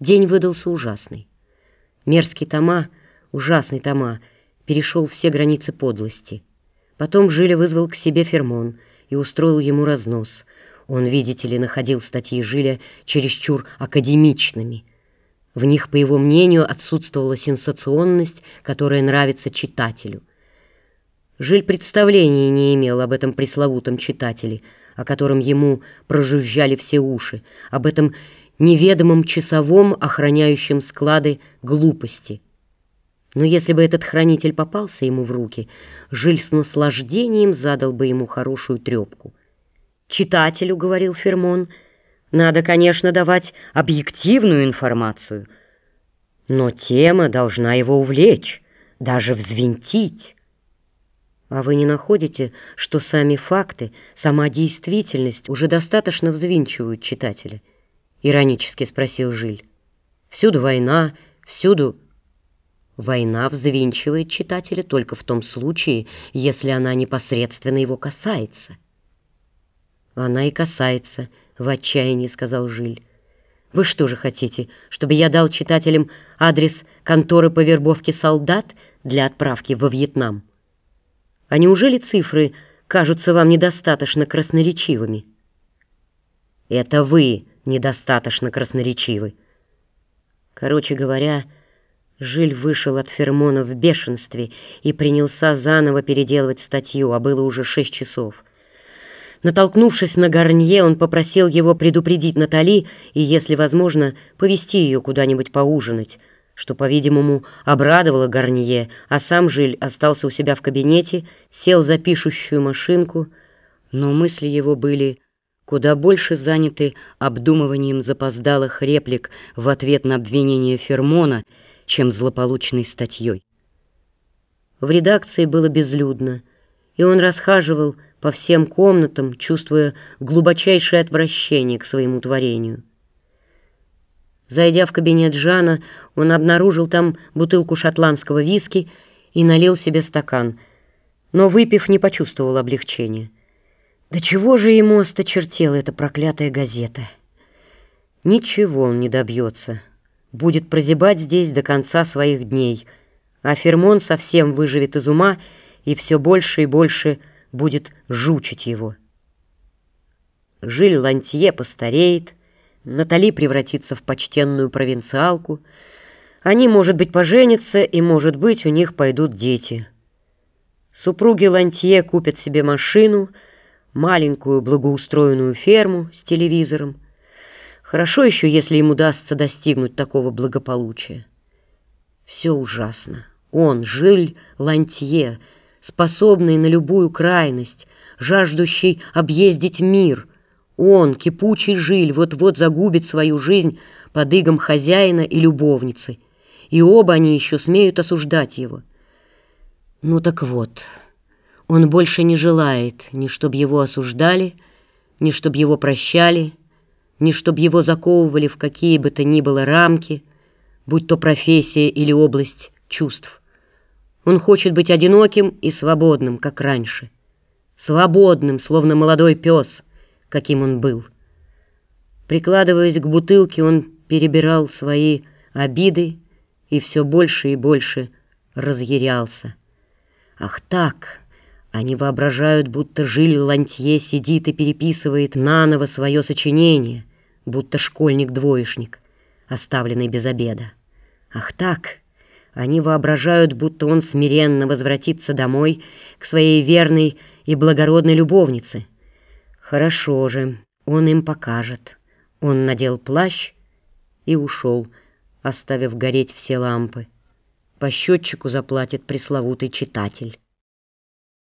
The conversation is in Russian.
День выдался ужасный. Мерзкий Тома, ужасный Тома, перешел все границы подлости. Потом Жиля вызвал к себе Фермон и устроил ему разнос. Он, видите ли, находил статьи Жиля чересчур академичными. В них, по его мнению, отсутствовала сенсационность, которая нравится читателю. Жиль представления не имел об этом пресловутом читателе, о котором ему прожужжали все уши, об этом неведомым часовом, охраняющим склады глупости. Но если бы этот хранитель попался ему в руки, Жиль с наслаждением задал бы ему хорошую трепку. «Читателю, — говорил Фермон, — надо, конечно, давать объективную информацию, но тема должна его увлечь, даже взвинтить». А вы не находите, что сами факты, сама действительность уже достаточно взвинчивают читателя? — иронически спросил Жиль. «Всюду война, всюду...» Война взвинчивает читателя только в том случае, если она непосредственно его касается. «Она и касается», — в отчаянии сказал Жиль. «Вы что же хотите, чтобы я дал читателям адрес конторы по вербовке солдат для отправки во Вьетнам? А неужели цифры кажутся вам недостаточно красноречивыми?» «Это вы недостаточно красноречивы. Короче говоря, Жиль вышел от Фермона в бешенстве и принялся заново переделывать статью, а было уже шесть часов. Натолкнувшись на Гарнье, он попросил его предупредить Натали и, если возможно, повести ее куда-нибудь поужинать, что, по-видимому, обрадовало Гарнье, а сам Жиль остался у себя в кабинете, сел за пишущую машинку, но мысли его были куда больше заняты обдумыванием запоздалых реплик в ответ на обвинение Фермона, чем злополучной статьей. В редакции было безлюдно, и он расхаживал по всем комнатам, чувствуя глубочайшее отвращение к своему творению. Зайдя в кабинет Жана, он обнаружил там бутылку шотландского виски и налил себе стакан, но, выпив, не почувствовал облегчения. Да чего же ему осточертела эта проклятая газета? Ничего он не добьется. Будет прозябать здесь до конца своих дней, а Фермон совсем выживет из ума и все больше и больше будет жучить его. Жиль Лантье постареет, Натали превратится в почтенную провинциалку. Они, может быть, поженятся, и, может быть, у них пойдут дети. Супруги Лантье купят себе машину — маленькую благоустроенную ферму с телевизором. Хорошо еще, если им удастся достигнуть такого благополучия. Все ужасно. Он, Жиль Лантье, способный на любую крайность, жаждущий объездить мир. Он, кипучий Жиль, вот-вот загубит свою жизнь под игом хозяина и любовницы. И оба они еще смеют осуждать его. Ну так вот... Он больше не желает ни чтоб его осуждали, ни чтоб его прощали, ни чтоб его заковывали в какие бы то ни было рамки, будь то профессия или область чувств. Он хочет быть одиноким и свободным, как раньше. Свободным, словно молодой пес, каким он был. Прикладываясь к бутылке, он перебирал свои обиды и все больше и больше разъярялся. Ах так! Они воображают, будто Жиль Лантье сидит и переписывает наново свое сочинение, будто школьник-двоечник, оставленный без обеда. Ах так! Они воображают, будто он смиренно возвратится домой к своей верной и благородной любовнице. Хорошо же, он им покажет. Он надел плащ и ушел, оставив гореть все лампы. По счетчику заплатит пресловутый читатель.